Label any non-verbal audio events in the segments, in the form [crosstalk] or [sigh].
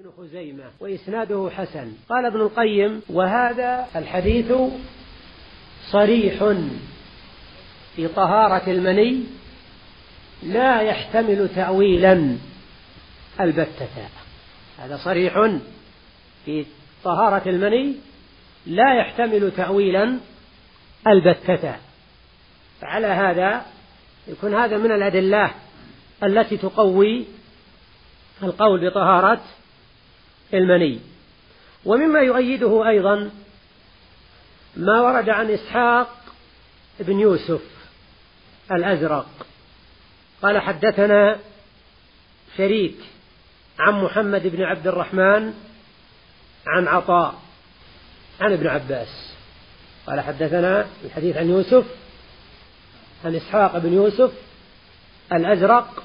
بن خزيمة وإسناده حسن. قال ابن القيم وهذا الحديث صريح في طهارة المني لا يحتمل تأويلا البتة. هذا صريح في طهارة المني لا يحتمل تأويلا البتة. فعلى هذا يكون هذا من الأدلة التي تقوي القول بطهارة المني. ومما يؤيده أيضا ما ورد عن إسحاق بن يوسف الأزرق. قال حدثنا شريك عن محمد بن عبد الرحمن عن عطاء عن ابن عباس. قال حدثنا الحديث عن يوسف عن إسحاق بن يوسف الأزرق.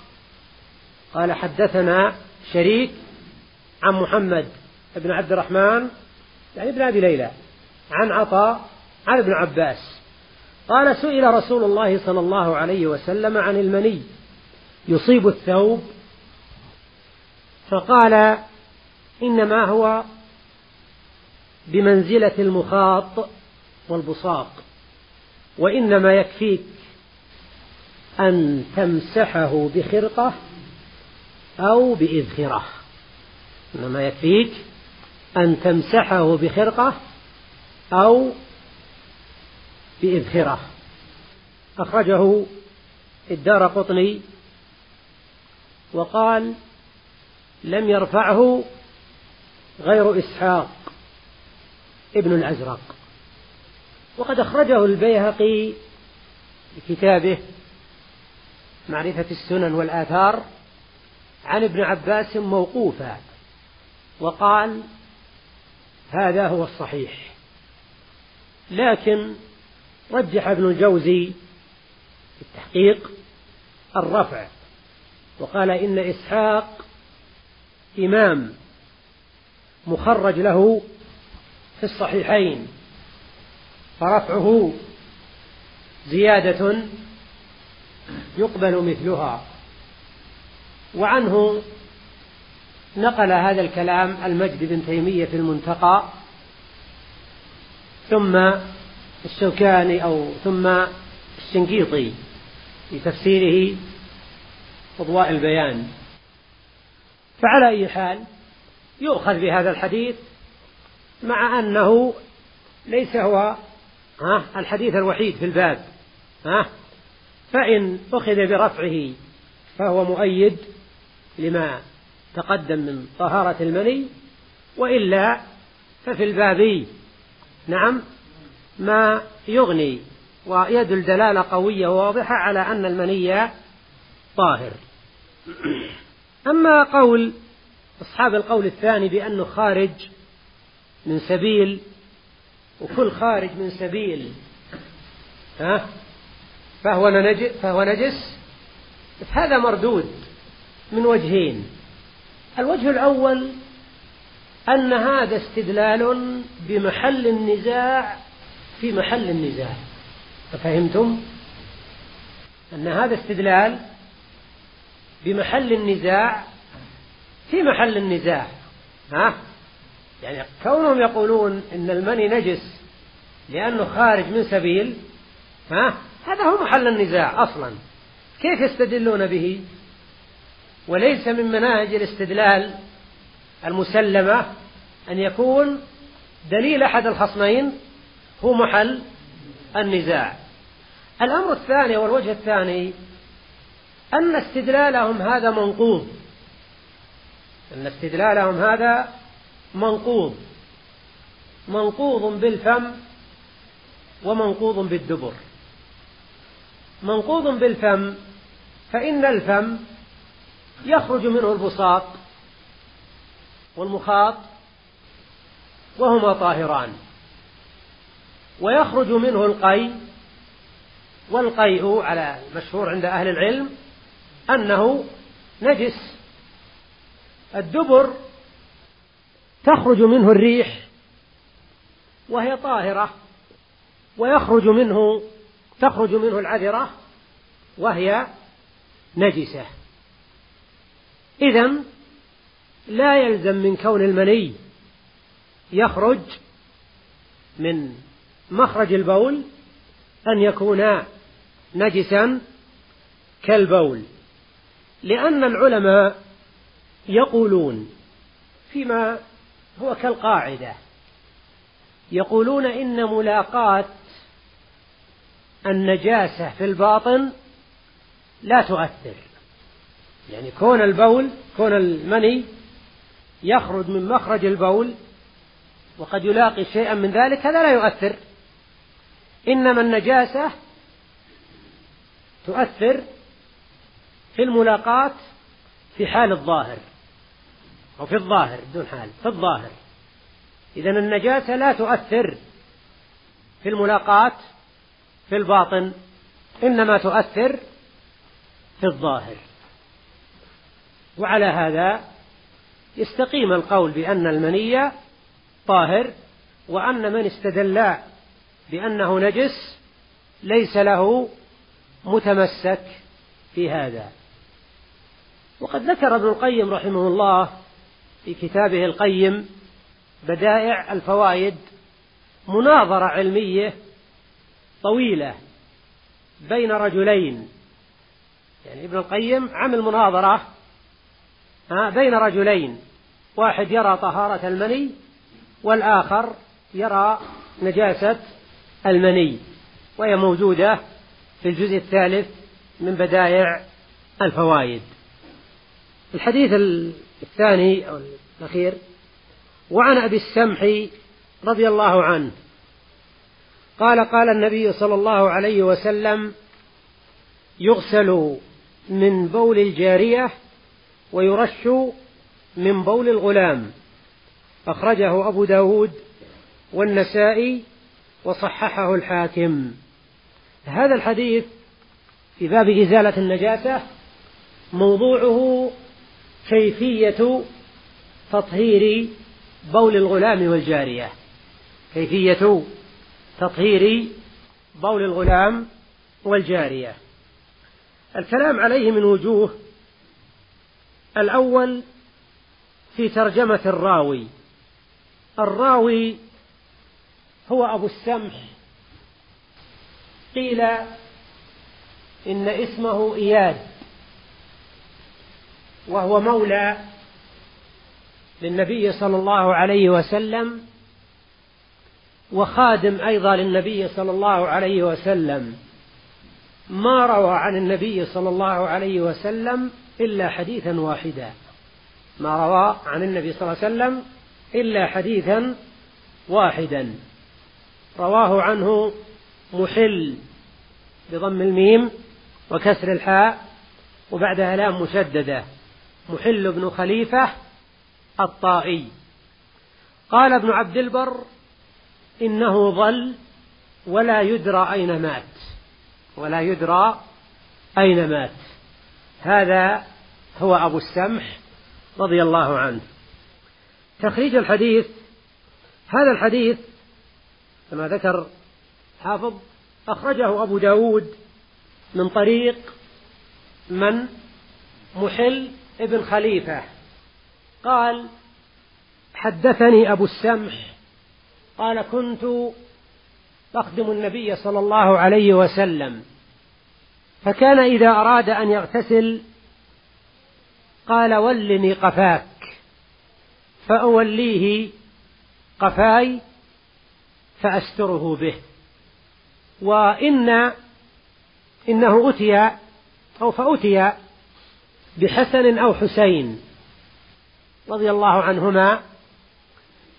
قال حدثنا شريك عن محمد بن عبد الرحمن يعني ابن أبي ليلى عن عطاء عن ابن عباس. قال سئل رسول الله صلى الله عليه وسلم عن المني يصيب الثوب فقال إنما هو بمنزلة المخاط والبصاق وإنما يكفيك أن تمسحه بخرقة أو بإذخرة. إنما يكفيك أن تمسحه بخرقة أو بإبخرة أخرجه الدار قطني وقال لم يرفعه غير إسحاق ابن الأزرق. وقد أخرجه البيهقي بكتابه معرفة السنن والآثار عن ابن عباس موقوفا. وقال هذا هو الصحيح. لكن رجح ابن الجوزي في التحقيق الرفع وقال إن إسحاق إمام مخرج له في الصحيحين فرفعه زيادة يقبل مثلها. وعنه نقل هذا الكلام المجد بن تيمية في المنتقى ثم الشوكاني أو ثم الشنقيطي في تفسيره فضواء البيان. فعلى أي حال يؤخذ بهذا الحديث مع أنه ليس هو ها الحديث الوحيد في الباب ها فإن أخذ برفعه فهو مؤيد لما تقدم من طهارة المني وإلا ففي البابي. نعم ما يغني ويد الدلالة قوية وواضحة على أن المني طاهر. أما قول أصحاب القول الثاني بأنه خارج من سبيل وكل خارج من سبيل ها؟ فهو نجس فهو نجس. هذا مردود من وجهين. الوجه الأول أن هذا استدلال بمحل النزاع في محل النزاع. ففهمتم؟ أن هذا استدلال بمحل النزاع في محل النزاع. ها؟ يعني كونهم يقولون أن المني نجس لأنه خارج من سبيل ها؟ هذا هو محل النزاع أصلا. كيف يستدلون به؟ وليس من مناهج الاستدلال المسلمة أن يكون دليل أحد الخصمين هو محل النزاع. الأمر الثاني والوجه الثاني أن استدلالهم هذا منقوض. أن استدلالهم هذا منقوض. منقوض بالفم ومنقوض بالدبر. منقوض بالفم فإن الفم يخرج منه البساط والمخاط وهما طاهران. ويخرج منه القي والقيء على المشهور عند أهل العلم أنه نجس. الدبر تخرج منه الريح وهي طاهرة. ويخرج منه تخرج منه العذرة وهي نجسة. إذن لا يلزم من كون المني يخرج من مخرج البول أن يكون نجسا كالبول لأن العلماء يقولون فيما هو كالقاعدة يقولون إن ملاقات النجاسة في الباطن لا تؤثر. يعني كون البول كون المني يخرج من مخرج البول وقد يلاقي شيئا من ذلك هذا لا يؤثر. إنما النجاسة تؤثر في الملاقات في حال الظاهر أو في الظاهر دون حال في الظاهر. إذا النجاسة لا تؤثر في الملاقات في الباطن إنما تؤثر في الظاهر. وعلى هذا يستقيم القول بأن المنية طاهر وأن من استدل بأنه نجس ليس له متمسك في هذا. وقد ذكر ابن القيم رحمه الله في كتابه القيم بدائع الفوائد مناظرة علمية طويلة بين رجلين. يعني ابن القيم عمل مناظرة بين رجلين. واحد يرى طهارة المني والآخر يرى نجاسة المني. وهي موجودة في الجزء الثالث من بدائع الفوائد. الحديث الثاني أو الأخير وعن أبي السمح رضي الله عنه قال قال النبي صلى الله عليه وسلم يغسل من بول الجارية ويرش من بول الغلام. أخرجه أبو داود والنسائي وصححه الحاكم. هذا الحديث في باب إزالة النجاسة موضوعه كيفية تطهير بول الغلام والجارية. كيفية تطهير بول الغلام والجارية. الكلام عليه من وجوه الأول في ترجمة الراوي. الراوي هو أبو السمح. قيل إن اسمه إياد. وهو مولى للنبي صلى الله عليه وسلم وخادم أيضا للنبي صلى الله عليه وسلم. ما روى عن النبي صلى الله عليه وسلم إلا حديثا واحدا. ما روى عن النبي صلى الله عليه وسلم إلا حديثا واحدا. رواه عنه محل بضم الميم وكسر الحاء وبعدها لام مشددة محل بن خليفة الطائي. قال ابن عبد البر إنه ظل ولا يدرى أين مات. ولا يدرى أين مات. هذا هو أبو السمح رضي الله عنه. تخريج الحديث هذا الحديث كما ذكر حافظ أخرجه أبو داود من طريق من محل ابن خليفة. قال حدثني أبو السمح قال كنت أخدم النبي صلى الله عليه وسلم. فكان إذا أراد أن يغتسل قال ولني قفاك فأوليه قفاي فأستره به. وإن إنه أتي أو فأتي بحسن أو حسين رضي الله عنهما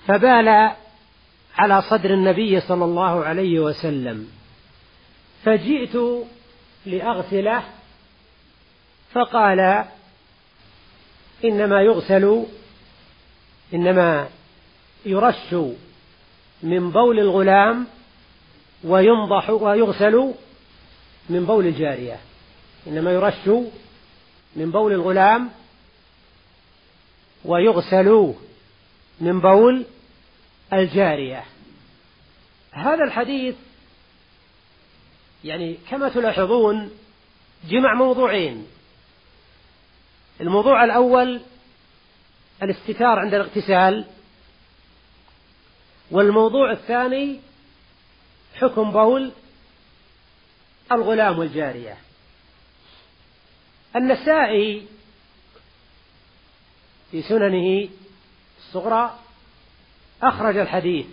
فبال على صدر النبي صلى الله عليه وسلم. فجئت لأغسله فقال إنما يغسل إنما يرش من بول الغلام وينضح ويغسل من بول الجارية. إنما يرش من بول الغلام ويغسل من بول الجارية. هذا الحديث يعني كما تلاحظون جمع موضوعين. الموضوع الأول الاستتار عند الاغتسال والموضوع الثاني حكم بول الغلام والجارية. النسائي في سننه الصغرى أخرج الحديث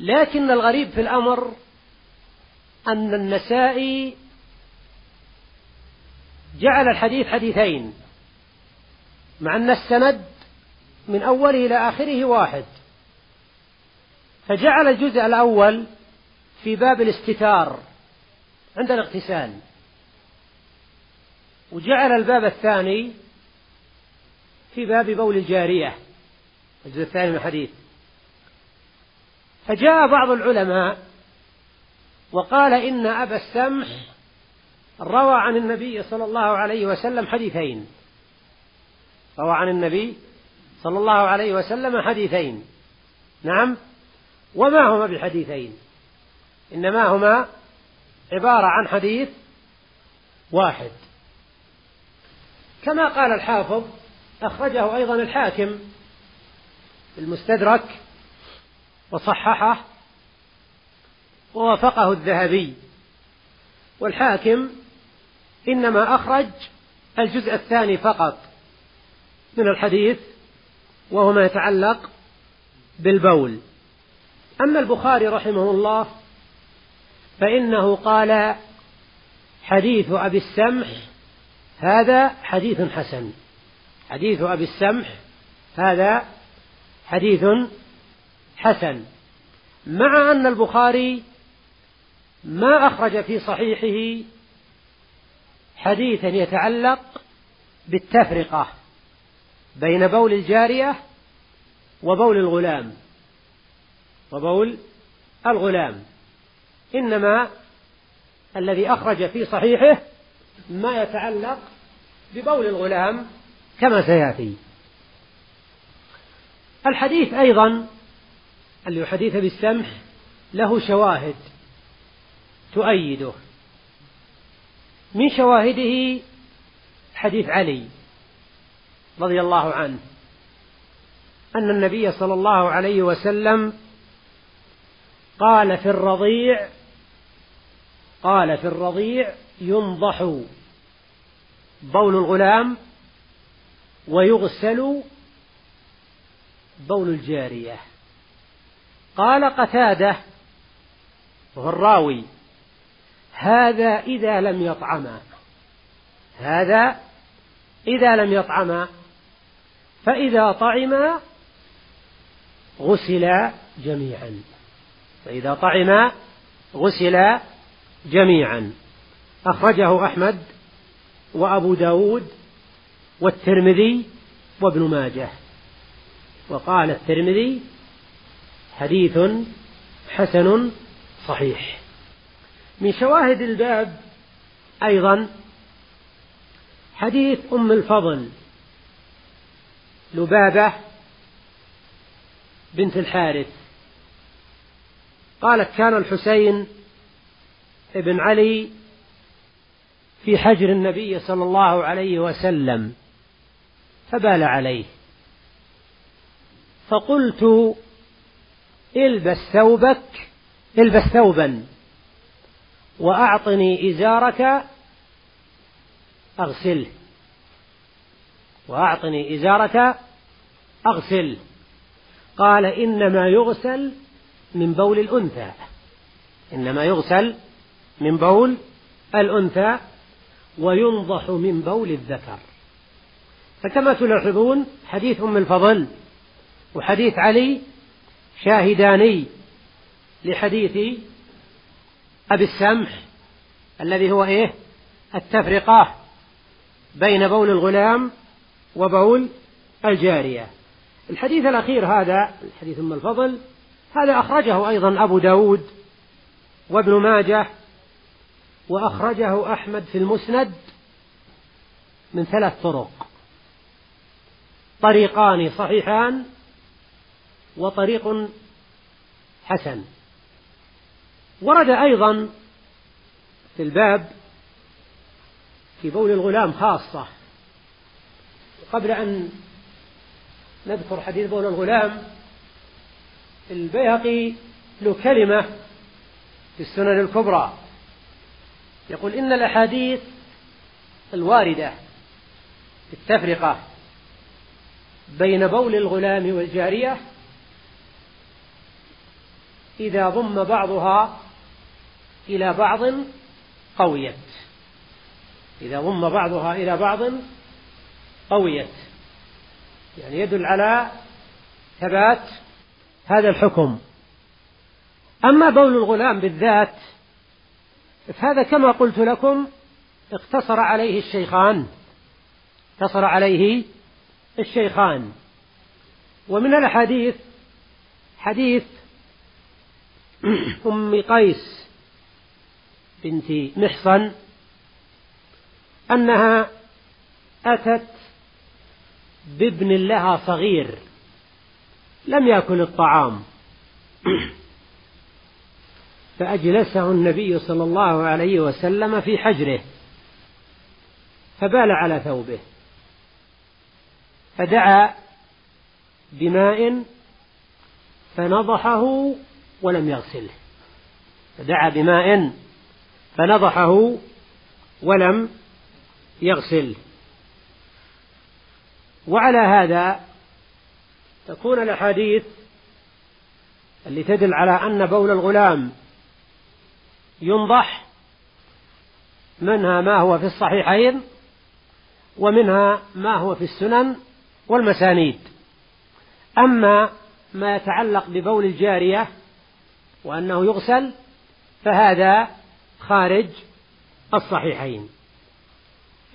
لكن الغريب في الأمر أن النسائي جعل الحديث حديثين مع أن السند من أوله إلى آخره واحد. فجعل الجزء الأول في باب الاستتار عند الاغتسال. وجعل الباب الثاني في باب بول الجارية الجزء الثاني من الحديث. فجاء بعض العلماء وقال إن أبا السمح روى عن النبي صلى الله عليه وسلم حديثين. روى عن النبي صلى الله عليه وسلم حديثين. نعم. وما هما بالحديثين إنما هما عبارة عن حديث واحد. كما قال الحافظ أخرجه أيضا الحاكم المستدرك وصححه ووافقه الذهبي. والحاكم إنما أخرج الجزء الثاني فقط من الحديث وهو ما يتعلق بالبول. أما البخاري رحمه الله فإنه قال حديث أبي السمح هذا حديث حسن. حديث أبي السمح هذا حديث حسن. مع أن البخاري ما أخرج في صحيحه حديثا يتعلق بالتفرقة بين بول الجارية وبول الغلام وبول الغلام. إنما الذي أخرج في صحيحه ما يتعلق ببول الغلام كما سيأتي. الحديث أيضا اللي حديث بالسمح له شواهد. تؤيده من شواهده حديث علي رضي الله عنه أن النبي صلى الله عليه وسلم قال في الرضيع قال في الرضيع ينضح بول الغلام ويغسل بول الجارية. قال قتادة وهو الراوي هذا إذا لم يطعما. هذا إذا لم يطعما. فإذا طعما غسلا جميعا. فإذا طعما غسلا جميعا. أخرجه أحمد وأبو داود والترمذي وابن ماجه. وقال الترمذي حديث حسن صحيح. من شواهد الباب أيضا حديث أم الفضل لبابة بنت الحارث. قالت كان الحسين ابن علي في حجر النبي صلى الله عليه وسلم فبال عليه. فقلت البس ثوبك البس ثوبا. وأعطني إزارك أغسله وأعطني إزارك أغسل. قال إنما يغسل من بول الأنثى. إنما يغسل من بول الأنثى وينضح من بول الذكر. فكما تلاحظون حديث أم الفضل وحديث علي شاهداني لحديث أبي السمح الذي هو إيه؟ التفرقة بين بول الغلام وبول الجارية. الحديث الأخير هذا الحديث أم الفضل هذا أخرجه أيضا أبو داود وابن ماجه وأخرجه أحمد في المسند من ثلاث طرق. طريقان صحيحان وطريق حسن. ورد أيضا في الباب في بول الغلام خاصة. قبل أن نذكر حديث بول الغلام البيهقي له كلمة في السنن الكبرى. يقول إن الأحاديث الواردة في التفرقة بين بول الغلام والجارية إذا ضم بعضها إلى بعض قويت. إذا ضم بعضها إلى بعض قويت. يعني يدل على ثبات هذا الحكم. أما بول الغلام بالذات فهذا كما قلت لكم اقتصر عليه الشيخان. اقتصر عليه الشيخان. ومن الحديث حديث أم قيس بنت محصن أنها أتت بابن لها صغير لم يأكل الطعام. [clears throat] فأجلسه النبي صلى الله عليه وسلم في حجره فبال على ثوبه فدعا بماء فنضحه ولم يغسله. فدعا بماء فنضحه ولم يغسل. وعلى هذا تكون الأحاديث اللي تدل على أن بول الغلام ينضح منها ما هو في الصحيحين ومنها ما هو في السنن والمسانيد. أما ما يتعلق ببول الجارية وأنه يغسل فهذا خارج الصحيحين.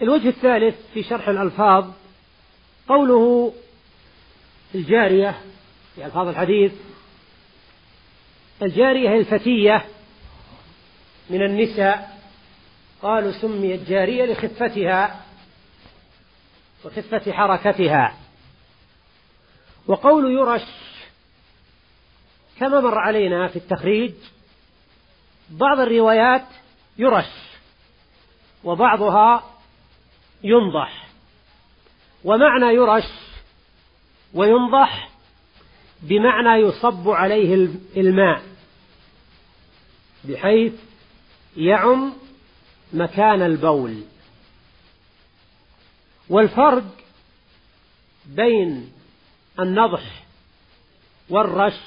الوجه الثالث في شرح الألفاظ قوله الجارية في ألفاظ الحديث الجارية هي الفتية من النساء قالوا سميت جارية لخفتها وخفة حركتها. وقول يرش كما مر علينا في التخريج بعض الروايات يرش وبعضها ينضح ومعنى يرش وينضح بمعنى يصب عليه الماء بحيث يعم مكان البول والفرق بين النضح والرش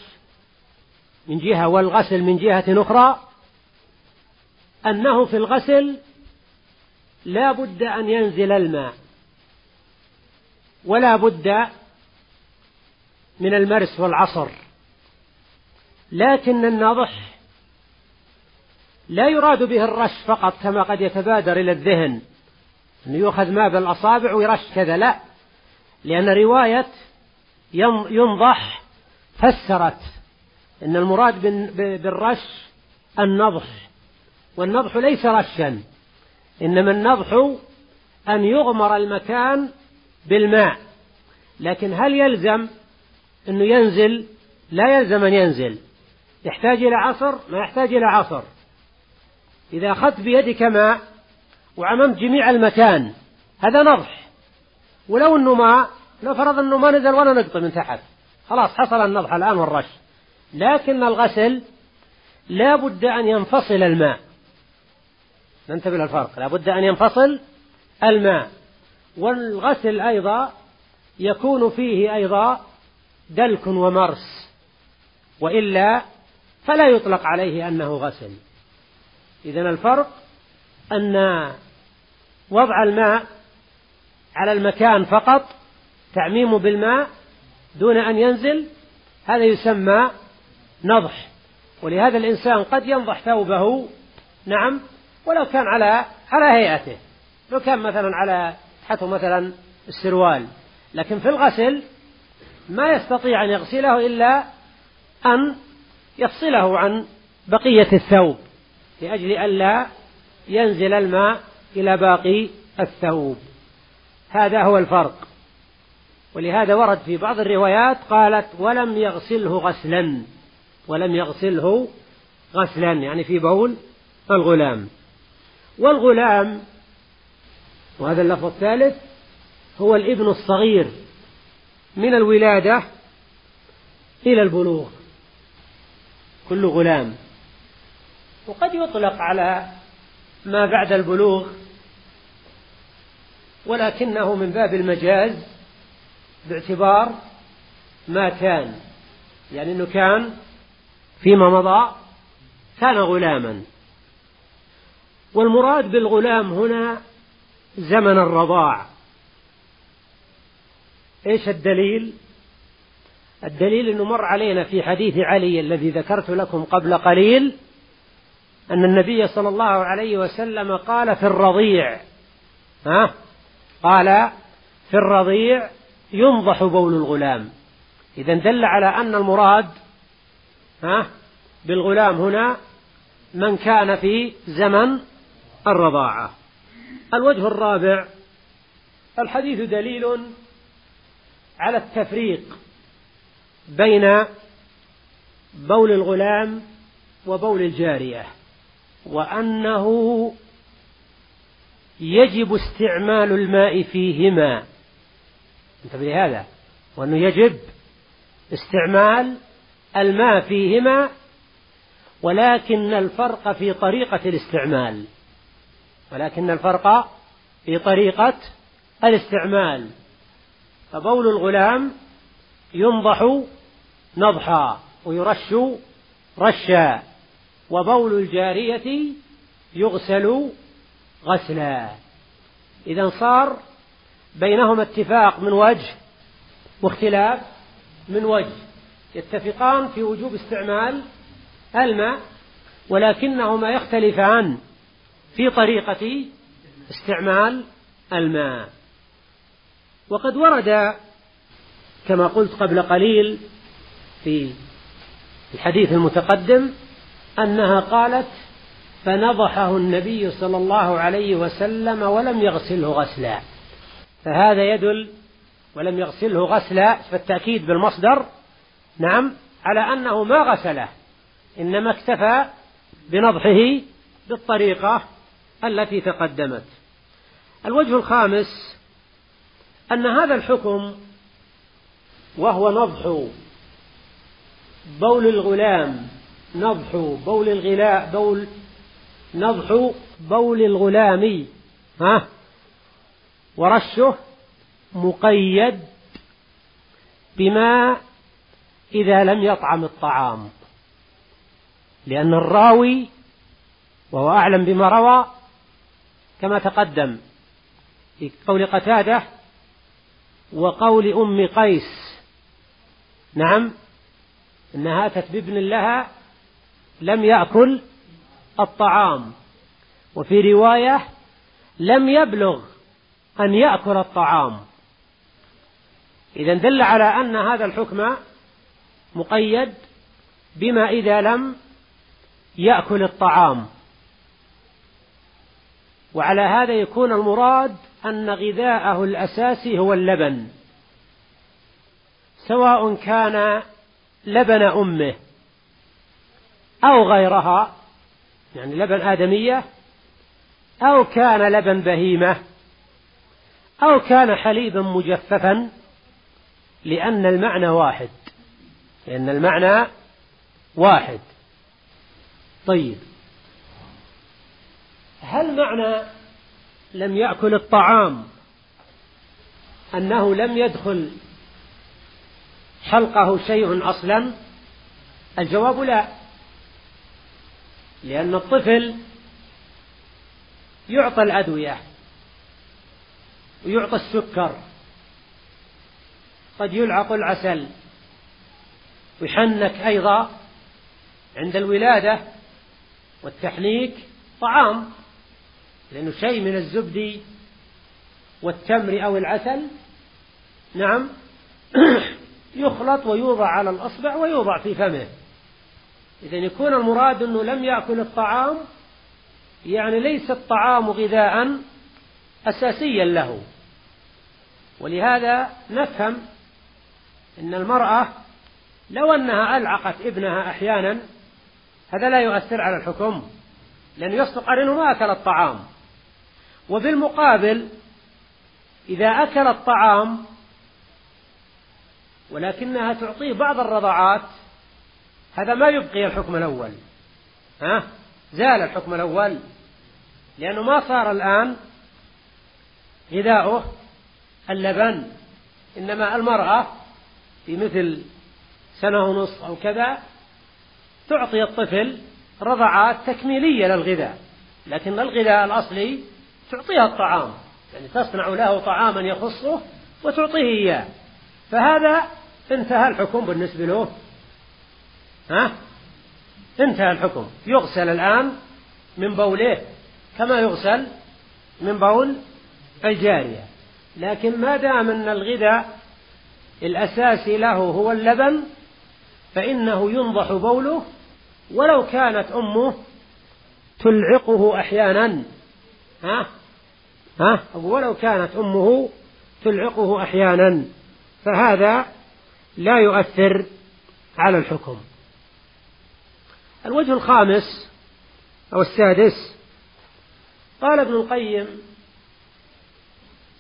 من جهة والغسل من جهة أخرى أنه في الغسل لا بد أن ينزل الماء ولا بد من المرس والعصر. لكن النضح لا يراد به الرش فقط كما قد يتبادر إلى الذهن. أن يؤخذ ماء بالأصابع ويرش كذا. لا. لأن رواية ينضح فسرت أن المراد بالرش النضح. والنضح ليس رشا. إنما النضح أن يغمر المكان بالماء. لكن هل يلزم أنه ينزل؟ لا يلزم أن ينزل. يحتاج إلى عصر؟ ما يحتاج إلى عصر. إذا أخذت بيدك ماء وعممت جميع المكان هذا نضح. ولو أنه ما نفرض أنه ما نزل ولا نقطة من تحت. خلاص حصل النضح الآن والرش. لكن الغسل لا بد أن ينفصل الماء. ننتبه للفرق لابد أن ينفصل الماء. والغسل أيضا يكون فيه أيضا دلك ومرس. وإلا فلا يطلق عليه أنه غسل. إذن الفرق أن وضع الماء على المكان فقط تعميمه بالماء دون أن ينزل هذا يسمى نضح. ولهذا الإنسان قد ينضح ثوبه. نعم. ولو كان على على هيئته. لو كان مثلا على حتى مثلا السروال. لكن في الغسل ما يستطيع أن يغسله إلا أن يفصله عن بقية الثوب لأجل ألا ينزل الماء إلى باقي الثوب. هذا هو الفرق. ولهذا ورد في بعض الروايات قالت ولم يغسله غسلا. ولم يغسله غسلا. يعني في بول الغلام. والغلام. وهذا اللفظ الثالث هو الابن الصغير من الولادة إلى البلوغ. كل غلام. وقد يطلق على ما بعد البلوغ ولكنه من باب المجاز باعتبار ما كان. يعني أنه كان فيما مضى كان غلاما. والمراد بالغلام هنا زمن الرضاع. إيش الدليل؟ الدليل إنه مر علينا في حديث علي الذي ذكرت لكم قبل قليل أن النبي صلى الله عليه وسلم قال في الرضيع. ها؟ قال في الرضيع ينضح بول الغلام. اذا دل على أن المراد ها؟ بالغلام هنا من كان في زمن الرضاعة. الوجه الرابع. الحديث دليل على التفريق بين بول الغلام وبول الجارية وأنه يجب استعمال الماء فيهما. انتبه لهذا. وأنه يجب استعمال الماء فيهما ولكن الفرق في طريقة الاستعمال. ولكن الفرق في طريقة الاستعمال. فبول الغلام ينضح نضحا ويرش رشا وبول الجارية يغسل غسلا. إذا صار بينهما اتفاق من وجه واختلاف من وجه. يتفقان في وجوب استعمال الماء ولكنهما يختلفان. في طريقة استعمال الماء. وقد ورد كما قلت قبل قليل في الحديث المتقدم أنها قالت فنضحه النبي صلى الله عليه وسلم ولم يغسله غسلا. فهذا يدل ولم يغسله غسلا فالتأكيد بالمصدر نعم على أنه ما غسله إنما اكتفى بنضحه بالطريقة التي تقدمت. الوجه الخامس أن هذا الحكم وهو نضح بول الغلام نضح بول الغلاء بول نضح بول الغلام ها؟ ورشه مقيد بما إذا لم يطعم الطعام. لأن الراوي وهو أعلم بما روى كما تقدم في قول قتادة وقول أم قيس. نعم أنها أتت بابن لها لم يأكل الطعام. وفي رواية لم يبلغ أن يأكل الطعام. إذا دل على أن هذا الحكم مقيد بما إذا لم يأكل الطعام. وعلى هذا يكون المراد أن غذاءه الأساسي هو اللبن. سواء كان لبن أمه أو غيرها يعني لبن آدمية أو كان لبن بهيمة أو كان حليبا مجففا لأن المعنى واحد. لأن المعنى واحد. طيب. هل معنى لم يأكل الطعام أنه لم يدخل حلقه شيء أصلا؟ الجواب لا لأن الطفل يعطى الأدوية ويعطى السكر قد يلعق العسل ويحنك أيضا عند الولادة والتحنيك طعام. لأنه شيء من الزبد والتمر أو العسل نعم [clears throat] يخلط ويوضع على الأصبع ويوضع في فمه. إذا يكون المراد أنه لم يأكل الطعام يعني ليس الطعام غذاء أساسيا له. ولهذا نفهم أن المرأة لو أنها ألعقت ابنها أحيانا هذا لا يؤثر على الحكم لأنه يصدق أنه ما أكل الطعام. وفي المقابل إذا أكل الطعام ولكنها تعطيه بعض الرضاعات هذا ما يبقي الحكم الأول ها؟ زال الحكم الأول لأنه ما صار الآن غذاؤه اللبن إنما المرأة في مثل سنة ونصف أو كذا تعطي الطفل رضعات تكميلية للغذاء لكن الغذاء الأصلي تعطيها الطعام. يعني تصنع له طعاما يخصه وتعطيه إياه. فهذا انتهى الحكم بالنسبة له. ها؟ انتهى الحكم. يغسل الآن من بوله كما يغسل من بول الجارية. لكن ما دام أن الغذاء الأساسي له هو اللبن فإنه ينضح بوله ولو كانت أمه تلعقه أحيانا. ها؟ ها؟ ولو كانت أمه تلعقه أحيانا فهذا لا يؤثر على الحكم. الوجه الخامس أو السادس قال ابن القيم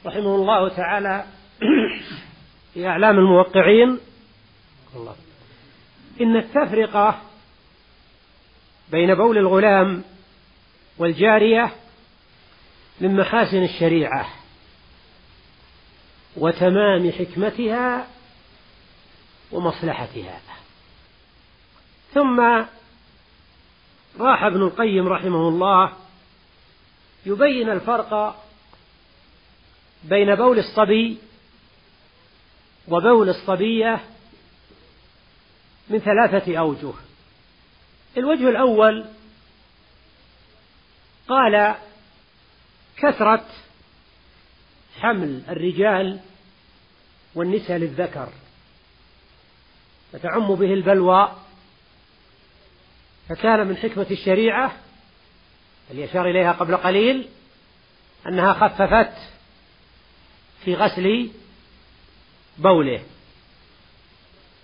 رحمه الله تعالى [clears throat] في أعلام الموقعين الله إن التفرقة بين بول الغلام والجارية من محاسن الشريعة وتمام حكمتها ومصلحتها. ثم راح ابن القيم رحمه الله يبين الفرق بين بول الصبي وبول الصبية من ثلاثة أوجه. الوجه الأول قال كثرة حمل الرجال والنساء للذكر فتعم به البلوى فكان من حكمة الشريعة اللي أشار إليها قبل قليل أنها خففت في غسل بوله.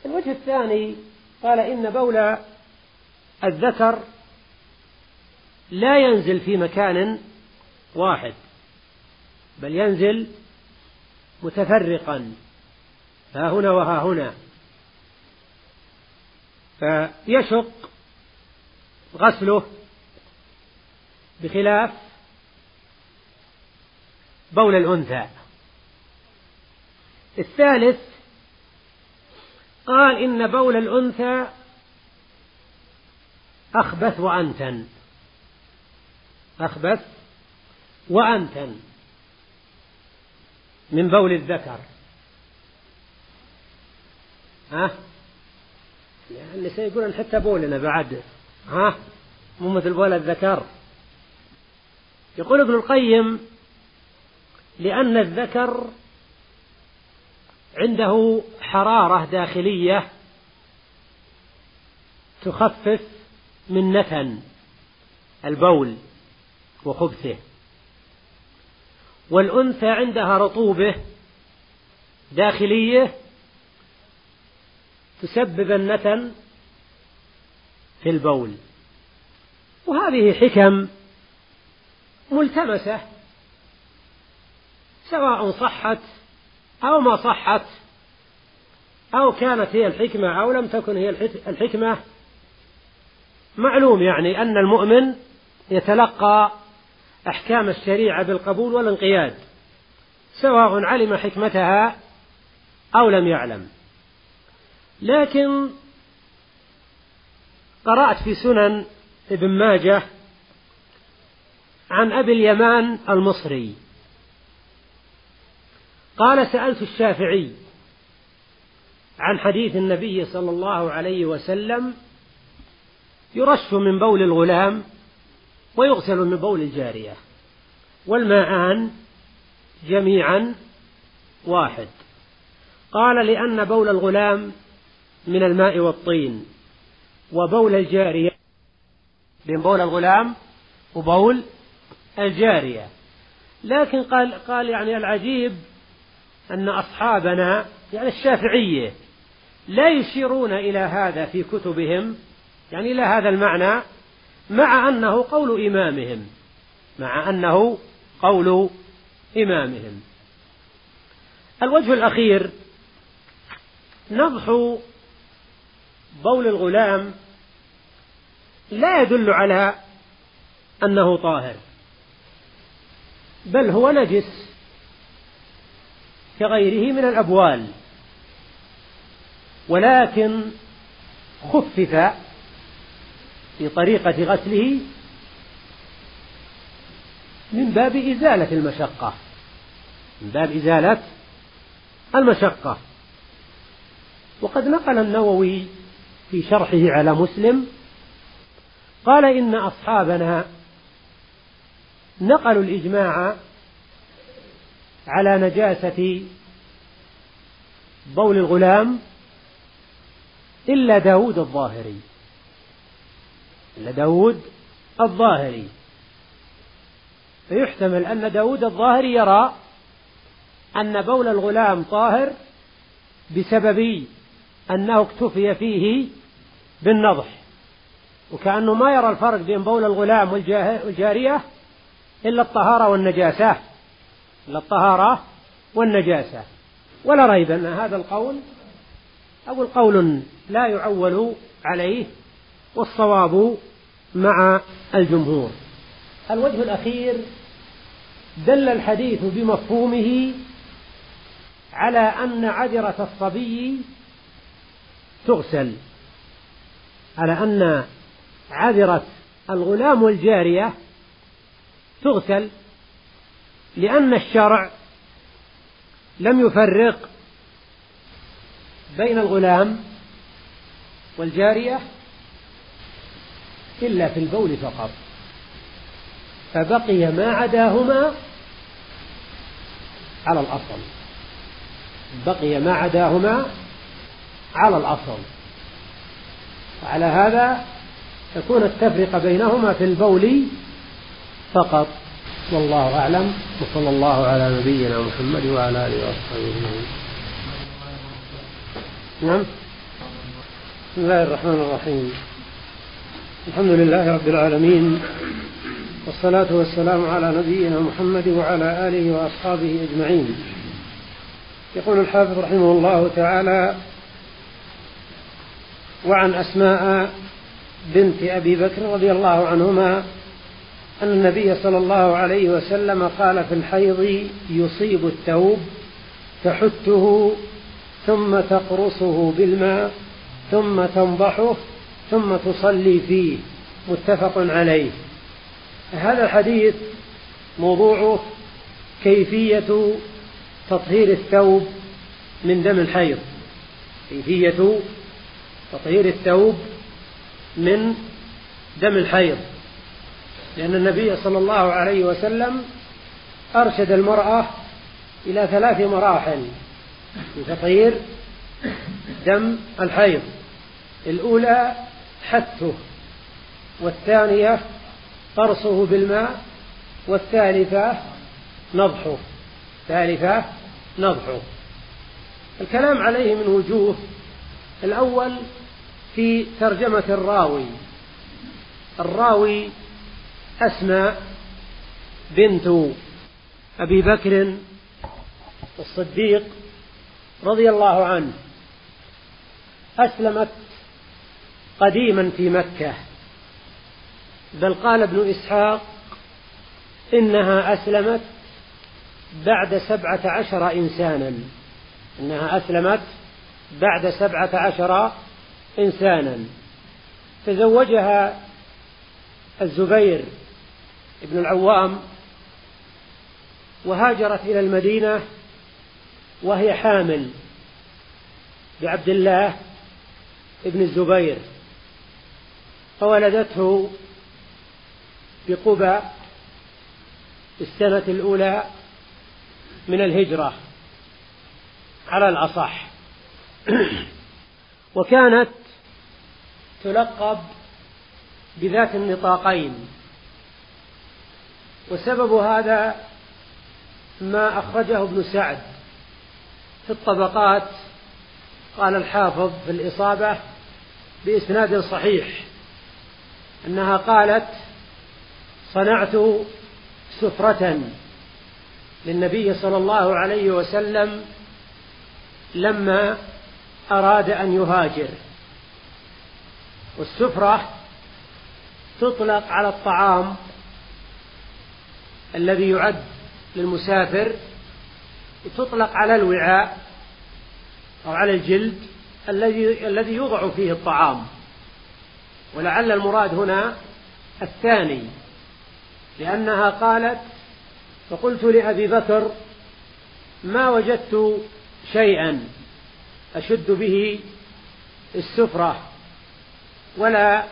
الوجه الثاني قال إن بول الذكر لا ينزل في مكان واحد بل ينزل متفرقا ها هنا وها هنا. فيشق غسله بخلاف بول الأنثى. الثالث قال إن بول الأنثى أخبث وأنتن أخبث وأنتن من بول الذكر. ها؟ يعني سيقولون حتى بولنا بعد. ها؟ مو مثل بول الذكر. يقول ابن القيم لأن الذكر عنده حرارة داخلية تخفف من نتن البول وخبثه. والأنثى عندها رطوبة داخلية تسبب النتن في البول. وهذه حكم ملتمسة سواء صحت أو ما صحت أو كانت هي الحكمة أو لم تكن هي الحكمة. معلوم يعني أن المؤمن يتلقى أحكام الشريعة بالقبول والانقياد سواء علم حكمتها أو لم يعلم. لكن قرأت في سنن ابن ماجه عن أبي اليمان المصري. قال سألت الشافعي عن حديث النبي صلى الله عليه وسلم يرش من بول الغلام ويغسل من بول الجارية والماعان جميعا واحد. قال لأن بول الغلام من الماء والطين وبول الجارية بين بول الغلام وبول الجارية. لكن قال, قال يعني العجيب أن أصحابنا يعني الشافعية لا يشيرون إلى هذا في كتبهم يعني إلى هذا المعنى مع أنه قول إمامهم. مع أنه قول إمامهم. الوجه الأخير نضح بول الغلام لا يدل على أنه طاهر بل هو نجس كغيره من الأبوال ولكن خفف في طريقة غسله من باب إزالة المشقة. من باب إزالة المشقة. وقد نقل النووي في شرحه على مسلم قال إن أصحابنا نقلوا الإجماع على نجاسة بول الغلام إلا داود الظاهري. لداود الظاهري. فيحتمل أن داود الظاهري يرى أن بول الغلام طاهر بسبب أنه اكتفي فيه بالنضح. وكأنه ما يرى الفرق بين بول الغلام والجارية إلا الطهارة والنجاسة. إلا الطهارة والنجاسة. ولا ريب أن هذا القول أو القول لا يعول عليه والصواب مع الجمهور. الوجه الأخير دل الحديث بمفهومه على أن عذرة الصبي تغسل على أن عذرة الغلام والجارية تغسل لأن الشرع لم يفرق بين الغلام والجارية إلا في البول فقط. فبقي ما عداهما على الأصل. بقي ما عداهما على الأصل. وعلى هذا تكون التفرقة بينهما في البول فقط. والله أعلم. وصلى الله على نبينا محمد وعلى آله وصحبه نعم. بسم الله الرحمن الرحيم. الحمد لله رب العالمين والصلاة والسلام على نبينا محمد وعلى آله وأصحابه أجمعين. يقول الحافظ رحمه الله تعالى وعن أسماء بنت أبي بكر رضي الله عنهما أن النبي صلى الله عليه وسلم قال في الحيض يصيب التوب تحته ثم تقرصه بالماء ثم تنضحه ثم تصلي فيه متفق عليه. هذا الحديث موضوعه كيفية تطهير الثوب من دم الحيض. كيفية تطهير الثوب من دم الحيض. لأن النبي صلى الله عليه وسلم أرشد المرأة إلى ثلاث مراحل لتطهير دم الحيض. الأولى حثه والثانية قرصه بالماء والثالثة نضحه. ثالثة نضحه. الكلام عليه من وجوه الأول في ترجمة الراوي. الراوي أسماء بنت أبي بكر الصديق رضي الله عنه. أسلمت قديما في مكة. بل قال ابن إسحاق إنها أسلمت بعد سبعة عشر إنسانا. إنها أسلمت بعد سبعة عشر إنسانا. تزوجها الزبير ابن العوام وهاجرت إلى المدينة وهي حامل بعبد الله ابن الزبير. فولدته بقبى السنة الأولى من الهجرة على الأصح. [clears throat] وكانت تلقب بذات النطاقين. وسبب هذا ما أخرجه ابن سعد في الطبقات قال الحافظ في الإصابة بإسناد صحيح. أنها قالت صنعت سفرة للنبي صلى الله عليه وسلم لما أراد أن يهاجر. والسفرة تطلق على الطعام الذي يعد للمسافر وتطلق على الوعاء أو على الجلد الذي الذي يوضع فيه الطعام. ولعل المراد هنا الثاني لأنها قالت فقلت لأبي بكر ما وجدت شيئا أشد به السفرة ولا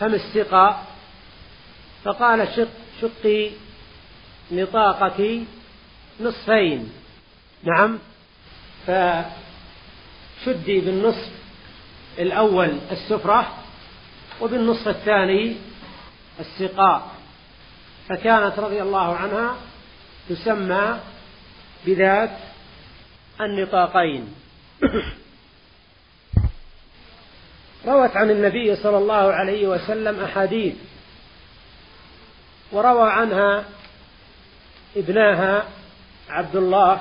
فم السقاء فقال شق شقي نطاقك نصفين. نعم فشدي بالنصف الأول السفرة وبالنصف الثاني السقاء فكانت رضي الله عنها تسمى بذات النطاقين. روت عن النبي صلى الله عليه وسلم أحاديث وروى عنها ابناها عبد الله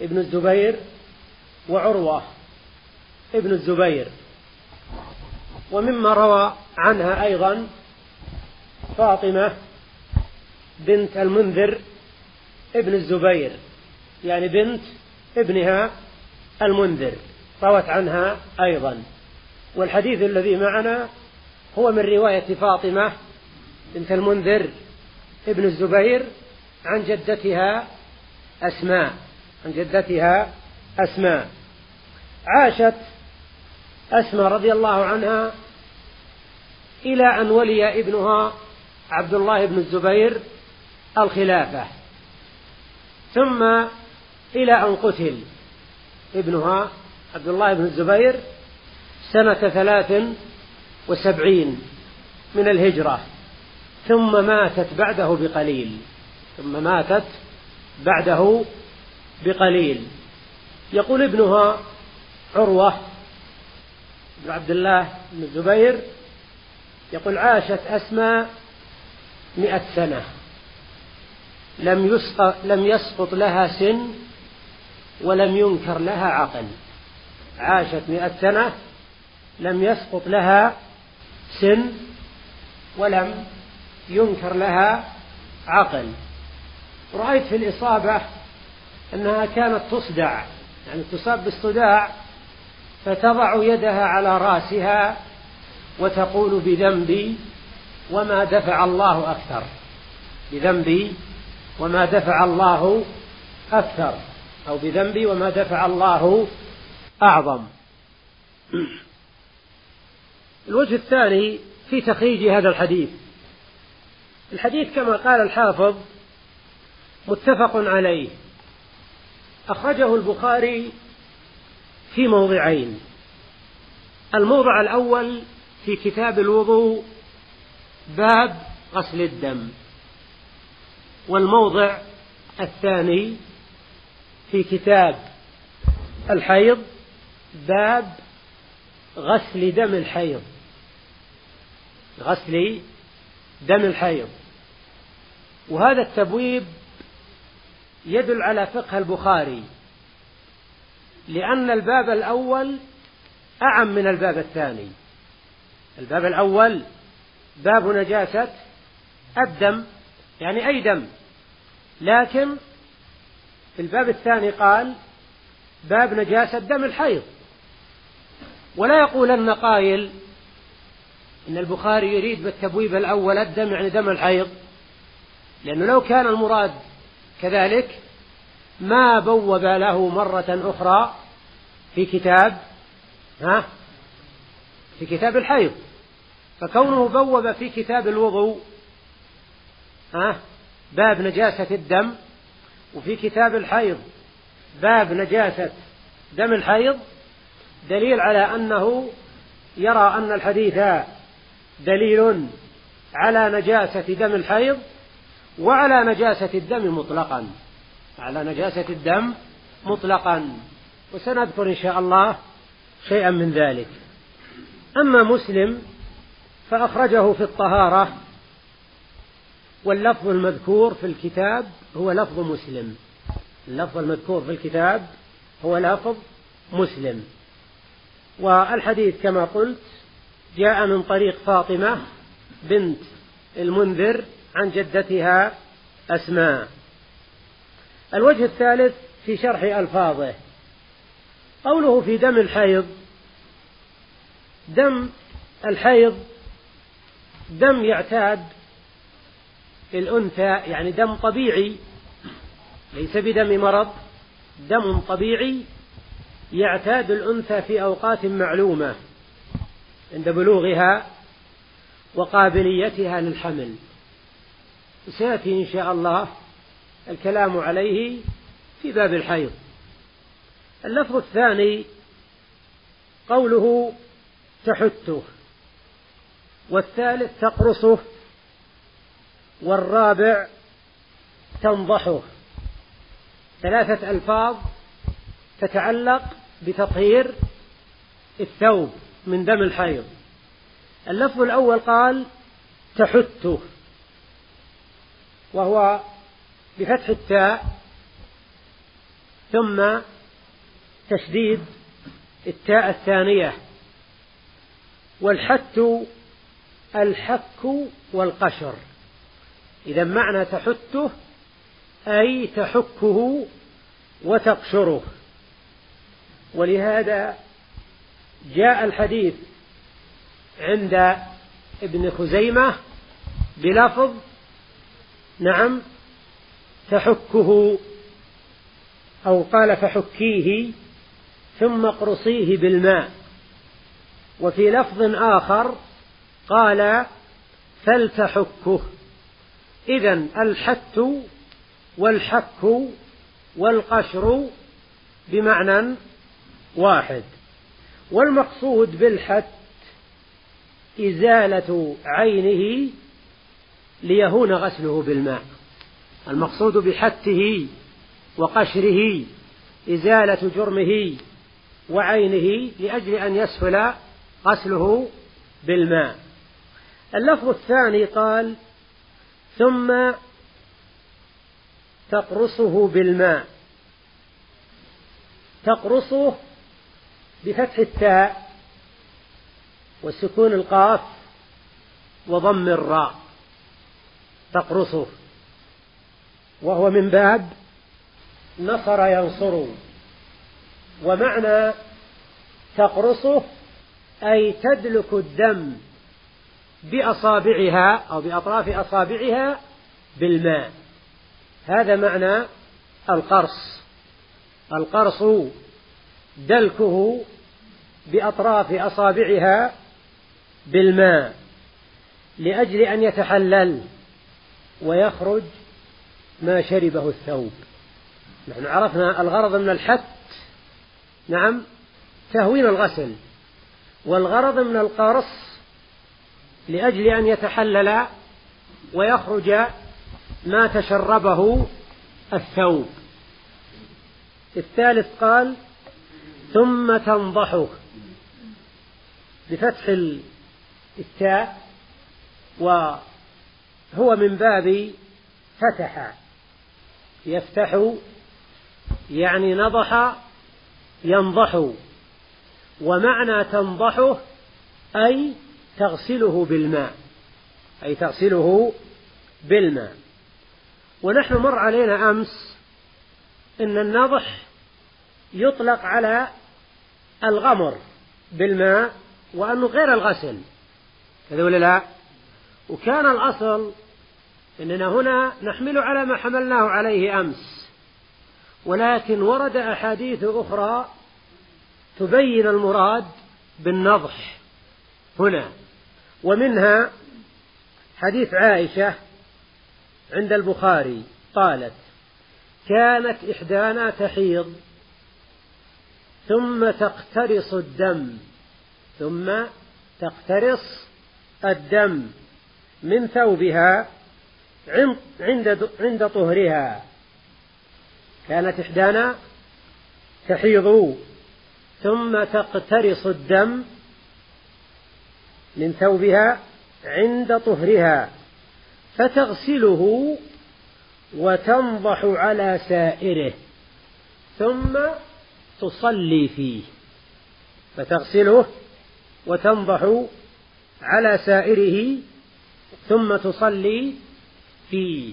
ابن الزبير وعروة ابن الزبير. ومما روى عنها أيضا فاطمة بنت المنذر ابن الزبير يعني بنت ابنها المنذر روت عنها أيضا. والحديث الذي معنا هو من رواية فاطمة بنت المنذر ابن الزبير عن جدتها أسماء عن جدتها أسماء. عاشت أسمى رضي الله عنها إلى أن ولي ابنها عبد الله بن الزبير الخلافة. ثم إلى أن قتل ابنها عبد الله بن الزبير سنة ثلاث وسبعين من الهجرة. ثم ماتت بعده بقليل. ثم ماتت بعده بقليل. يقول ابنها عروة عبد الله بن الزبير يقول عاشت أسماء مئة سنة. لم يسقط, لم يسقط لها سن ولم ينكر لها عقل. عاشت مئة سنة لم يسقط لها سن ولم ينكر لها عقل. رأيت في الإصابة أنها كانت تصدع يعني تصاب بالصداع فتضع يدها على رأسها وتقول بذنبي وما دفع الله أكثر. بذنبي وما دفع الله أكثر. أو بذنبي وما دفع الله أعظم. الوجه الثاني في تخريج هذا الحديث. الحديث كما قال الحافظ متفق عليه. أخرجه البخاري في موضعين. الموضع الأول في كتاب الوضوء باب غسل الدم. والموضع الثاني في كتاب الحيض باب غسل دم الحيض. غسل دم الحيض. وهذا التبويب يدل على فقه البخاري. لأن الباب الأول أعم من الباب الثاني. الباب الأول باب نجاسة الدم يعني أي دم. لكن في الباب الثاني قال باب نجاسة دم الحيض. ولا يقول أن قائل إن البخاري يريد بالتبويب الأول الدم يعني دم الحيض لأنه لو كان المراد كذلك ما بوب له مرة أخرى في كتاب ها؟ في كتاب الحيض. فكونه بوب في كتاب الوضوء ها؟ باب نجاسة الدم وفي كتاب الحيض باب نجاسة دم الحيض دليل على أنه يرى أن الحديث دليل على نجاسة دم الحيض وعلى نجاسة الدم مطلقا. على نجاسة الدم مطلقا. وسنذكر إن شاء الله شيئا من ذلك. أما مسلم فأخرجه في الطهارة واللفظ المذكور في الكتاب هو لفظ مسلم. اللفظ المذكور في الكتاب هو لفظ مسلم. والحديث كما قلت جاء من طريق فاطمة بنت المنذر عن جدتها أسماء. الوجه الثالث في شرح ألفاظه. قوله في دم الحيض. دم الحيض دم يعتاد الأنثى يعني دم طبيعي ليس بدم مرض دم طبيعي يعتاد الأنثى في أوقات معلومة عند بلوغها وقابليتها للحمل. سيأتي إن شاء الله الكلام عليه في باب الحيض. اللفظ الثاني قوله تحته والثالث تقرصه والرابع تنضحه. ثلاثة ألفاظ تتعلق بتطهير الثوب من دم الحيض. اللفظ الأول قال تحته وهو بفتح التاء ثم تشديد التاء الثانية. والحت الحك والقشر. إذا معنى تحته أي تحكه وتقشره. ولهذا جاء الحديث عند ابن خزيمة بلفظ نعم فحكه أو قال فحكيه ثم اقرصيه بالماء. وفي لفظ آخر قال فلتحكه. إذا الحت والحك والقشر بمعنى واحد. والمقصود بالحت إزالة عينه ليهون غسله بالماء. المقصود بحثه وقشره إزالة جرمه وعينه لأجل أن يسهل غسله بالماء. اللفظ الثاني قال ثم تقرصه بالماء. تقرصه بفتح التاء وسكون القاف وضم الراء. تقرصه. وهو من باب نصر ينصر ومعنى تقرصه أي تدلك الدم بأصابعها أو بأطراف أصابعها بالماء. هذا معنى القرص. القرص دلكه بأطراف أصابعها بالماء لأجل أن يتحلل ويخرج ما شربه الثوب. نحن عرفنا الغرض من الحت نعم تهوين الغسل. والغرض من القرص لأجل أن يتحلل ويخرج ما تشربه الثوب. الثالث قال ثم تنضحه. بفتح التاء وهو من باب فتح. يفتح يعني نضح ينضح. ومعنى تنضحه أي تغسله بالماء أي تغسله بالماء. ونحن مر علينا أمس أن النضح يطلق على الغمر بالماء وأنه غير الغسل. كذا ولا لا؟ وكان الأصل إننا هنا نحمل على ما حملناه عليه أمس. ولكن ورد أحاديث أخرى تبين المراد بالنضح هنا. ومنها حديث عائشة عند البخاري قالت كانت إحدانا تحيض ثم تقترص الدم ثم تقترص الدم من ثوبها عند عند طهرها. كانت إحدانا تحيض ثم تقترص الدم من ثوبها عند طهرها فتغسله وتنضح على سائره ثم تصلي فيه فتغسله وتنضح على سائره ثم تصلي فيه.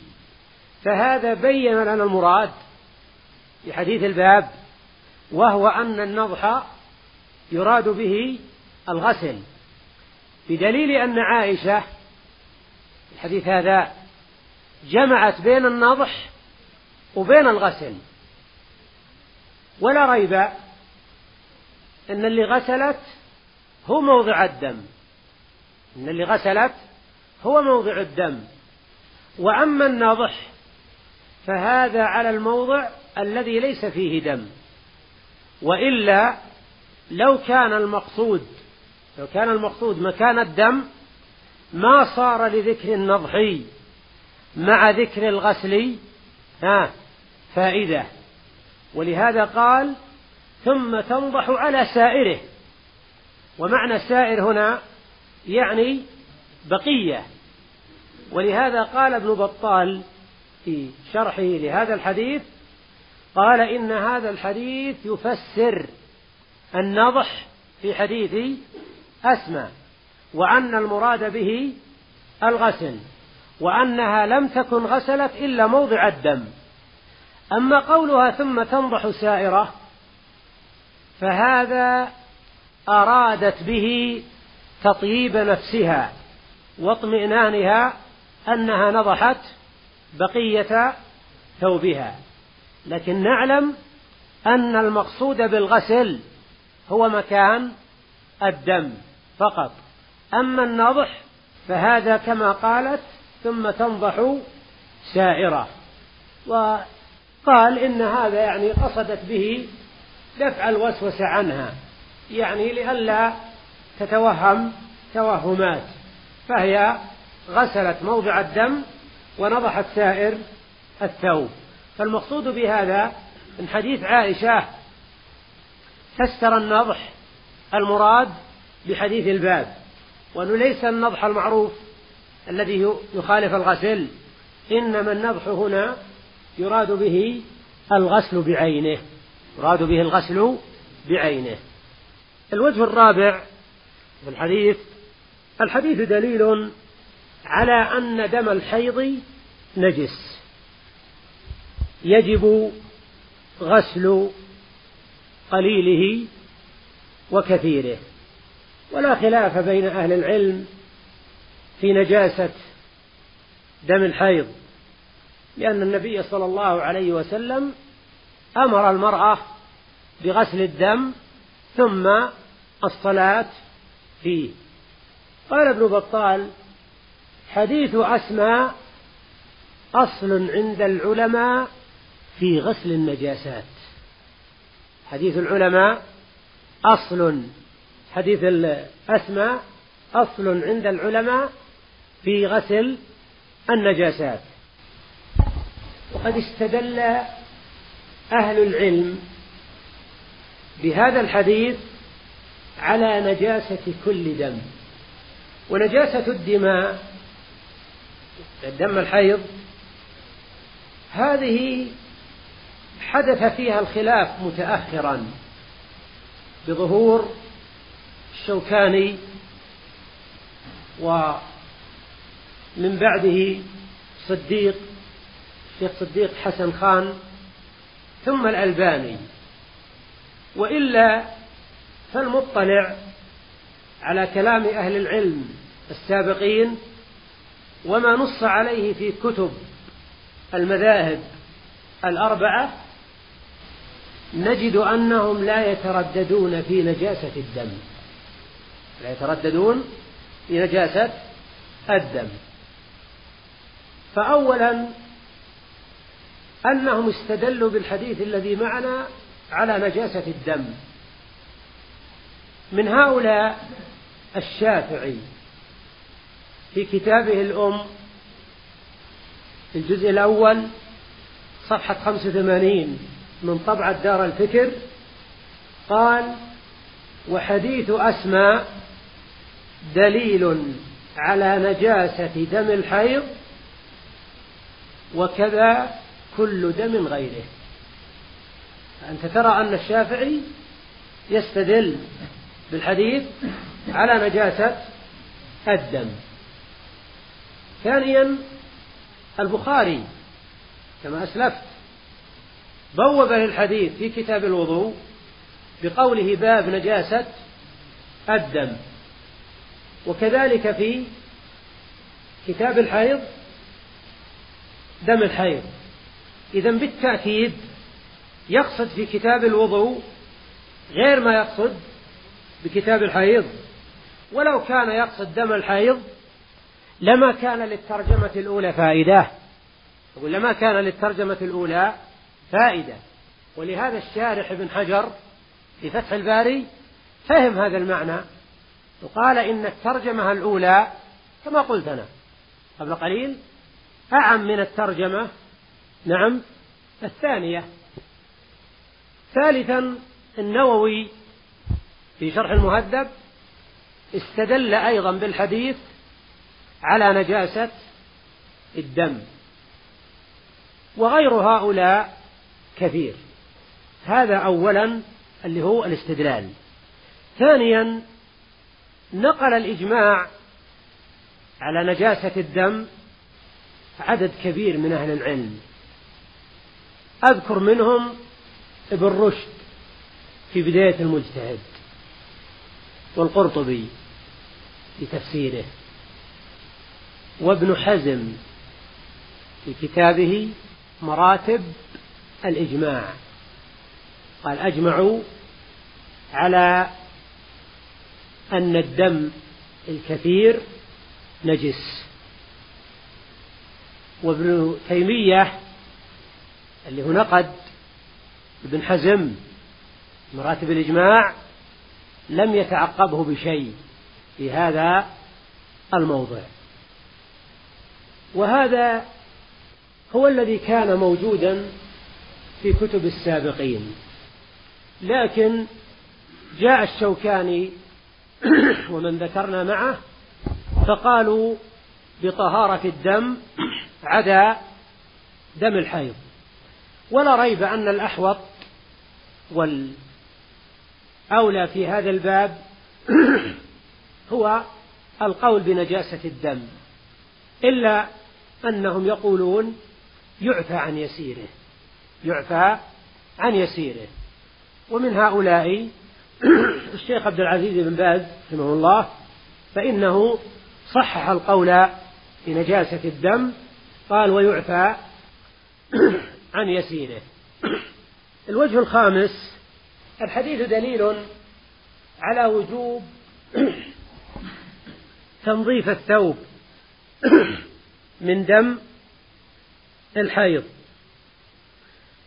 فهذا بين لنا المراد في حديث الباب وهو أن النضح يراد به الغسل بدليل أن عائشة الحديث هذا جمعت بين النضح وبين الغسل. ولا ريب أن اللي غسلت هو موضع الدم أن اللي غسلت هو موضع الدم. وأما الناضح فهذا على الموضع الذي ليس فيه دم وإلا لو كان المقصود لو كان المقصود مكان الدم ما صار لذكر النضحي مع ذكر الغسلي ها فائدة. ولهذا قال ثم تنضح على سائره. ومعنى سائر هنا يعني بقية. ولهذا قال ابن بطال في شرحه لهذا الحديث قال إن هذا الحديث يفسر النضح في حديث أسمى وأن المراد به الغسل وأنها لم تكن غسلت إلا موضع الدم. أما قولها ثم تنضح سائرة فهذا أرادت به تطيب نفسها واطمئنانها أنها نضحت بقية ثوبها. لكن نعلم أن المقصود بالغسل هو مكان الدم فقط. أما النضح فهذا كما قالت ثم تنضح سائرة. وقال إن هذا يعني قصدت به دفع الوسوسة عنها. يعني لئلا تتوهم توهمات. فهي غسلت موضع الدم ونضحت سائر الثوب. فالمقصود بهذا من حديث عائشة فسر النضح المراد بحديث الباب وأنه ليس النضح المعروف الذي يخالف الغسل إنما النضح هنا يراد به الغسل بعينه يراد به الغسل بعينه. الوجه الرابع في الحديث الحديث دليل على أن دم الحيض نجس. يجب غسل قليله وكثيره. ولا خلاف بين أهل العلم في نجاسة دم الحيض. لأن النبي صلى الله عليه وسلم أمر المرأة بغسل الدم ثم الصلاة فيه. قال ابن بطال حديث أسماء أصل عند العلماء في غسل النجاسات. حديث العلماء أصل حديث الأسماء أصل عند العلماء في غسل النجاسات. وقد استدل أهل العلم بهذا الحديث على نجاسة كل دم. ونجاسة الدماء دم الحيض. هذه حدث فيها الخلاف متأخرا بظهور الشوكاني ومن بعده صديق الشيخ صديق حسن خان ثم الألباني. وإلا فالمطلع على كلام أهل العلم السابقين وما نص عليه في كتب المذاهب الأربعة نجد أنهم لا يترددون في نجاسة الدم. لا يترددون في نجاسة الدم. فأولا أنهم استدلوا بالحديث الذي معنا على نجاسة الدم. من هؤلاء الشافعي في كتابه الأم الجزء الأول صفحة 85 من طبعة دار الفكر قال وحديث أسماء دليل على نجاسة دم الحيض وكذا كل دم غيره. أنت ترى أن الشافعي يستدل بالحديث على نجاسة الدم. ثانيا البخاري كما أسلفت بوب للحديث في كتاب الوضوء بقوله باب نجاسة الدم. وكذلك في كتاب الحيض دم الحيض. إذا بالتأكيد يقصد في كتاب الوضوء غير ما يقصد بكتاب الحيض. ولو كان يقصد دم الحيض لما كان للترجمة الأولى فائدة؟ يقول لما كان للترجمة الأولى فائدة. ولهذا الشارح ابن حجر في فتح الباري فهم هذا المعنى. وقال إن الترجمة الأولى كما قلت أنا قبل قليل أعم من الترجمة. نعم. الثانية. ثالثا النووي في شرح المهذب استدل أيضا بالحديث على نجاسة الدم. وغير هؤلاء كثير. هذا أولا اللي هو الاستدلال. ثانيا نقل الإجماع على نجاسة الدم عدد كبير من أهل العلم. أذكر منهم ابن رشد في بداية المجتهد والقرطبي في تفسيره. وابن حزم. في كتابه مراتب الإجماع. قال أجمعوا على أن الدم الكثير نجس. وابن تيمية اللي هو نقد ابن حزم مراتب الإجماع لم يتعقبه بشيء في هذا الموضع. وهذا هو الذي كان موجودا في كتب السابقين. لكن جاء الشوكاني [clears throat] ومن ذكرنا معه فقالوا بطهارة الدم عدا دم الحيض. ولا ريب أن الأحوط والأولى في هذا الباب [clears throat] هو القول بنجاسة الدم. إلا أنهم يقولون يعفى عن يسيره يعفى عن يسيره. ومن هؤلاء [clears throat] الشيخ عبد العزيز بن باز رحمه الله فإنه صحح القول بنجاسة الدم قال ويعفى [clears throat] عن يسيره. [clears throat] الوجه الخامس الحديث دليل على وجوب تنظيف الثوب. من دم الحيض.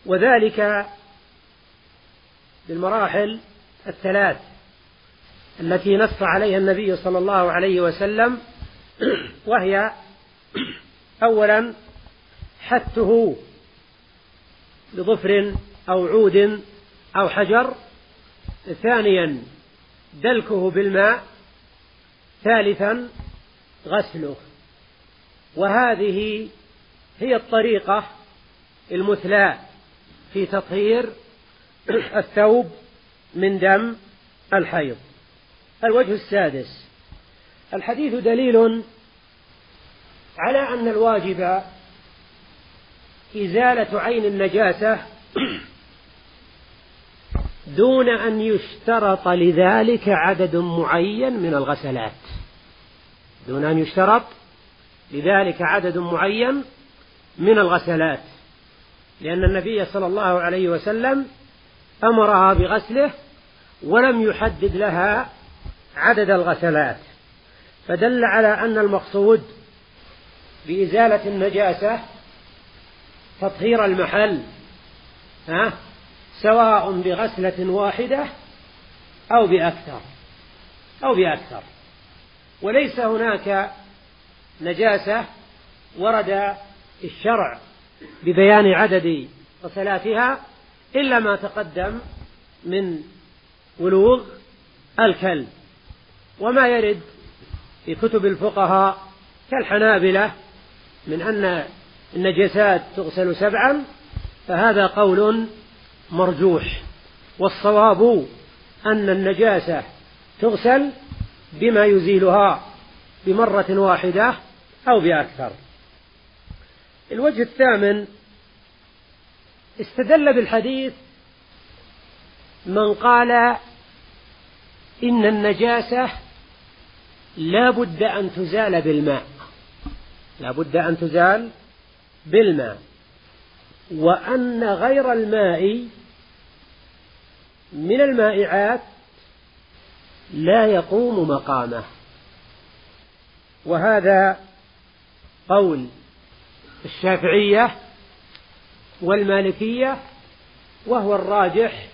وذلك بالمراحل الثلاث التي نص عليها النبي صلى الله عليه وسلم وهي أولا حثه بظفر أو عود أو حجر ثانيا دلكه بالماء ثالثا غسله. وهذه هي الطريقة المثلاء في تطهير الثوب من دم الحيض. الوجه السادس. الحديث دليل على أن الواجب إزالة عين النجاسة دون أن يشترط لذلك عدد معين من الغسلات. دون أن يشترط لذلك عدد معين من الغسلات. لأن النبي صلى الله عليه وسلم أمرها بغسله ولم يحدد لها عدد الغسلات. فدل على أن المقصود بإزالة النجاسة تطهير المحل ها سواء بغسلة واحدة أو بأكثر أو بأكثر. وليس هناك نجاسة ورد الشرع ببيان عدد غسلاتها إلا ما تقدم من ولوغ الكلب وما يرد في كتب الفقهاء كالحنابلة من أن النجسات تغسل سبعا فهذا قول مرجوح والصواب أن النجاسة تغسل بما يزيلها بمرة واحدة أو بأكثر. الوجه الثامن استدل بالحديث من قال إن النجاسة لا بد أن تزال بالماء. لا بد أن تزال بالماء. وأن غير الماء من المائعات لا يقوم مقامه. وهذا قول الشافعية والمالكية وهو الراجح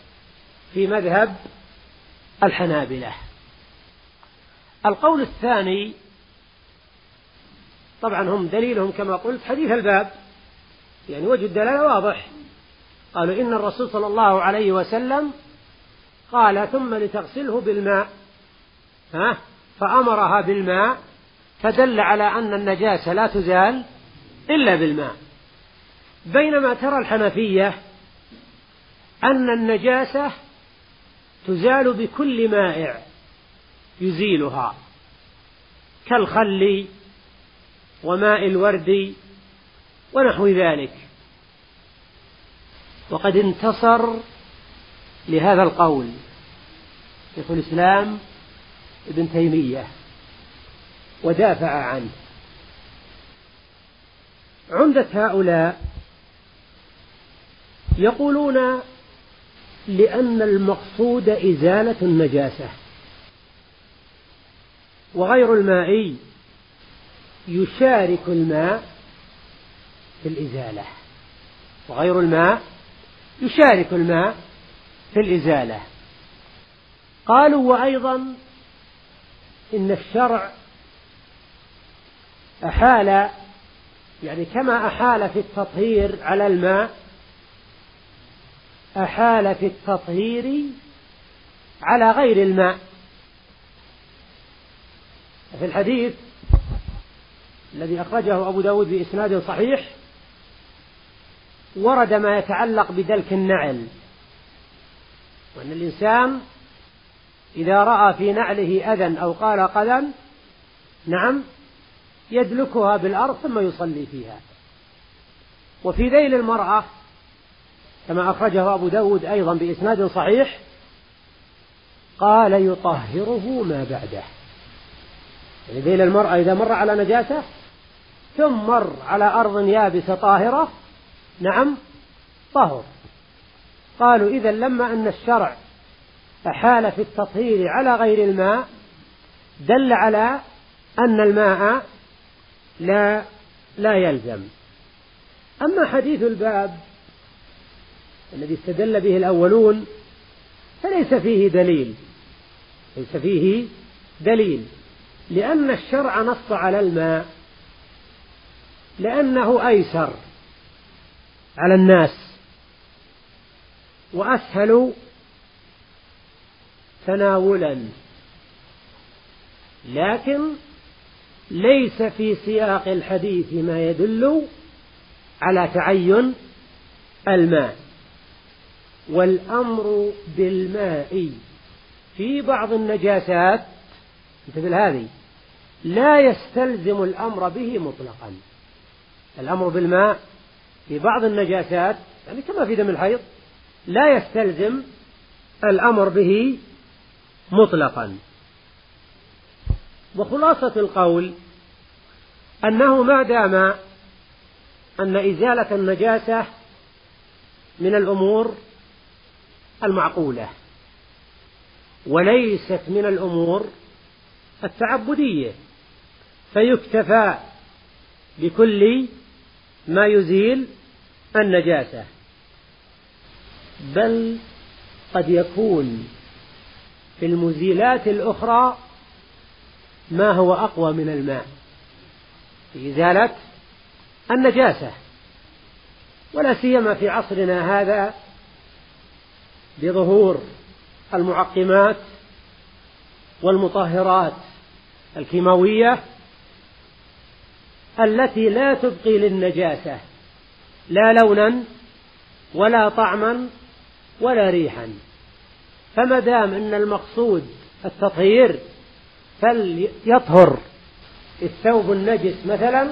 في مذهب الحنابلة. القول الثاني طبعا هم دليلهم كما قلت حديث الباب يعني وجه دلالة واضح. قالوا إن الرسول صلى الله عليه وسلم قال ثم لتغسله بالماء ها فأمرها بالماء فدل على أن النجاسة لا تزال إلا بالماء. بينما ترى الحنفية أن النجاسة تزال بكل مائع يزيلها كالخل وماء الورد ونحو ذلك. وقد انتصر لهذا القول شيخ الإسلام ابن تيمية. ودافع عنه. عمدة هؤلاء يقولون لأن المقصود إزالة النجاسة. وغير المائي يشارك الماء في الإزالة. وغير الماء يشارك الماء في الإزالة. قالوا وأيضا إن الشرع أحال يعني كما أحال في التطهير على الماء أحال في التطهير على غير الماء. في الحديث الذي أخرجه أبو داود بإسناد صحيح ورد ما يتعلق بدلك النعل وأن الإنسان إذا رأى في نعله أذى أو قال قذى نعم يدلكها بالأرض ثم يصلي فيها. وفي ذيل المرأة كما أخرجه أبو داود أيضا بإسناد صحيح قال يطهره ما بعده. يعني ذيل المرأة إذا مر على نجاسة ثم مر على أرض يابسة طاهرة نعم طهر. قالوا إذا لما أن الشرع أحال في التطهير على غير الماء دل على أن الماء لا لا يلزم. أما حديث الباب الذي استدل به الأولون فليس فيه دليل. ليس فيه دليل. لأن الشرع نص على الماء. لأنه أيسر على الناس. وأسهل تناولا. لكن ليس في سياق الحديث ما يدل على تعين الماء والأمر بالماء في بعض النجاسات مثل هذه لا يستلزم الأمر به مطلقا. الأمر بالماء في بعض النجاسات يعني كما في دم الحيض لا يستلزم الأمر به مطلقا. وخلاصة القول أنه ما دام أن إزالة النجاسة من الأمور المعقولة وليست من الأمور التعبدية فيكتفى بكل ما يزيل النجاسة. بل قد يكون في المزيلات الأخرى ما هو أقوى من الماء. في إزالة النجاسة. ولا سيما في عصرنا هذا بظهور المعقمات والمطهرات الكيماوية التي لا تبقي للنجاسة. لا لونا ولا طعما ولا ريحا. فما دام أن المقصود التطهير فليطهر. الثوب النجس مثلا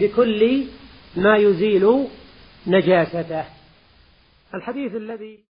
بكل ما يزيل نجاسته. الحديث الذي